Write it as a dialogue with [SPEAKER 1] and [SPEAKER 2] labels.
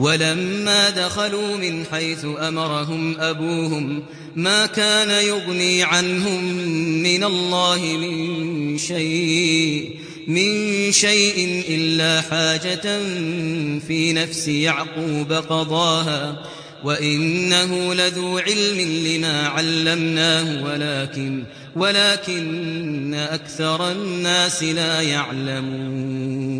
[SPEAKER 1] ولما دخلوا من حيث أمرهم أبوهم ما كان يغني عنهم من الله من شيء من شيء إلا حاجة في نفس يعقوب قضاها وإنه لذو علم لما علمناه ولكن ولكن أكثر الناس لا يعلمون.